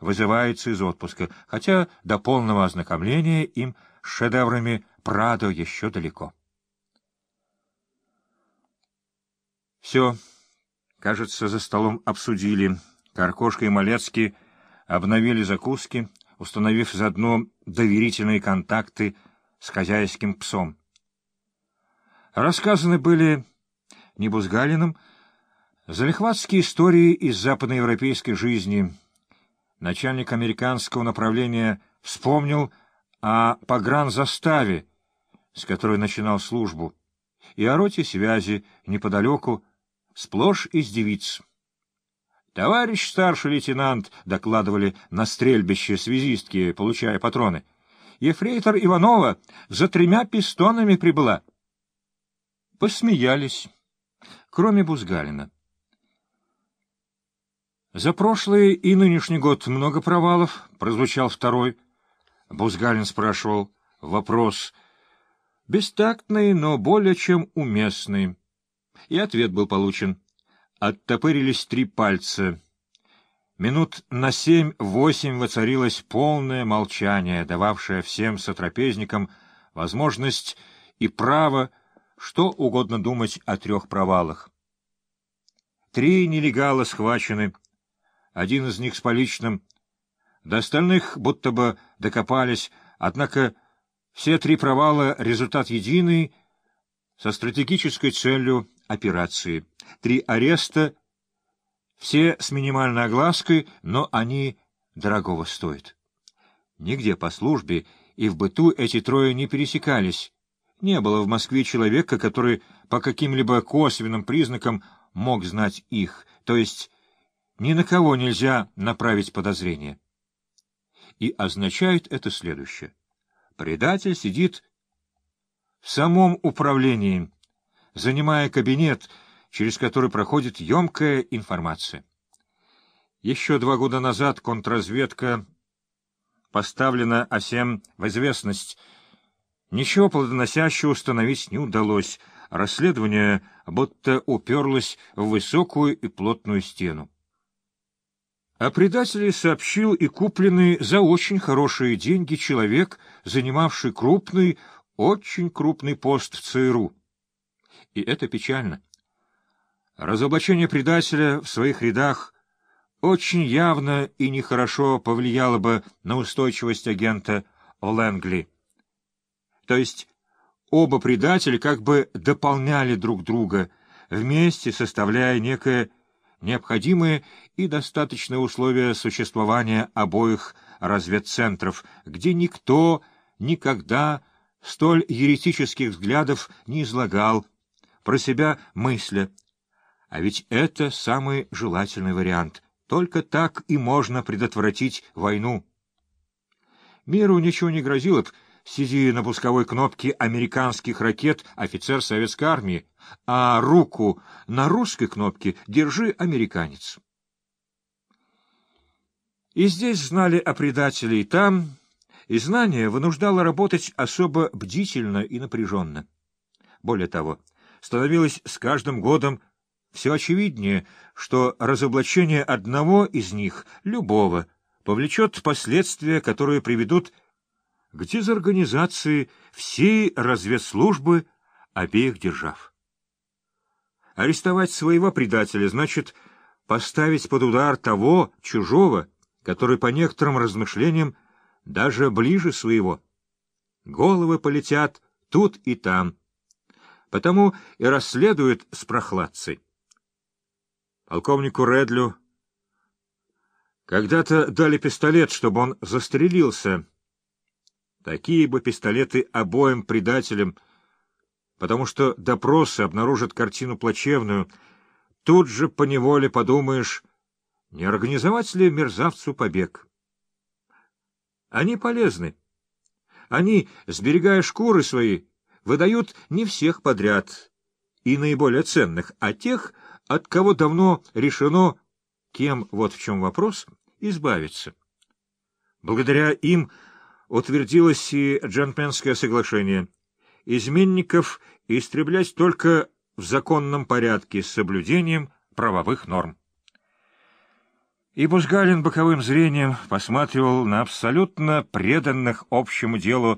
вызывается из отпуска, хотя до полного ознакомления им с шедеврами Прадо еще далеко. Все, кажется, за столом обсудили. Каркошка и Малецкий обновили закуски, установив заодно доверительные контакты с хозяйским псом. Рассказаны были не Бузгалиным, залихватские истории из западноевропейской жизни. Начальник американского направления вспомнил о погранзаставе, с которой начинал службу, и о роте связи неподалеку, сплошь из девиц. «Товарищ старший лейтенант», — докладывали на стрельбище связистки, получая патроны, — «ефрейтор Иванова за тремя пистонами прибыла». Посмеялись, кроме Бузгалина. «За прошлый и нынешний год много провалов», — прозвучал второй. Бузгалин спрашивал вопрос бестактный, но более чем уместный. И ответ был получен. Оттопырились три пальца. Минут на семь-восемь воцарилось полное молчание, дававшее всем сотрапезникам возможность и право что угодно думать о трех провалах. Три нелегала схвачены, один из них с поличным. До остальных будто бы докопались, однако все три провала — результат единый со стратегической целью операции. Три ареста, все с минимальной оглаской, но они дорогого стоят. Нигде по службе и в быту эти трое не пересекались. Не было в Москве человека, который по каким-либо косвенным признакам мог знать их, то есть ни на кого нельзя направить подозрение. И означает это следующее. Предатель сидит в самом управлении, занимая кабинет, через который проходит емкая информация. Еще два года назад контрразведка поставлена осем в известность. Ничего плодоносящего установить не удалось. Расследование будто уперлось в высокую и плотную стену. О предателе сообщил и купленный за очень хорошие деньги человек, занимавший крупный, очень крупный пост в ЦРУ. И это печально. Разоблачение предателя в своих рядах очень явно и нехорошо повлияло бы на устойчивость агента Лэнгли. То есть оба предателя как бы дополняли друг друга, вместе составляя некое необходимые и достаточные условия существования обоих разведцентров, где никто никогда столь еретических взглядов не излагал, про себя мысля. А ведь это самый желательный вариант. Только так и можно предотвратить войну. Миру ничего не грозило б, сидя на пусковой кнопке американских ракет офицер советской армии, а руку на русской кнопке держи американец. И здесь знали о предателе, и там, и знание вынуждало работать особо бдительно и напряженно. Более того, становилось с каждым годом все очевиднее, что разоблачение одного из них, любого, повлечет последствия, которые приведут к дезорганизации всей разведслужбы обеих держав. Арестовать своего предателя значит поставить под удар того, чужого, который, по некоторым размышлениям, даже ближе своего. Головы полетят тут и там. Потому и расследуют с прохладцей. Полковнику Редлю когда-то дали пистолет, чтобы он застрелился, Такие бы пистолеты обоим предателям, потому что допросы обнаружат картину плачевную. Тут же поневоле подумаешь, не организовать ли мерзавцу побег. Они полезны. Они, сберегая шкуры свои, выдают не всех подряд и наиболее ценных, а тех, от кого давно решено, кем, вот в чем вопрос, избавиться. Благодаря им утвердилось и джентльменское соглашение. Изменников истреблять только в законном порядке с соблюдением правовых норм. И Бузгалин боковым зрением посматривал на абсолютно преданных общему делу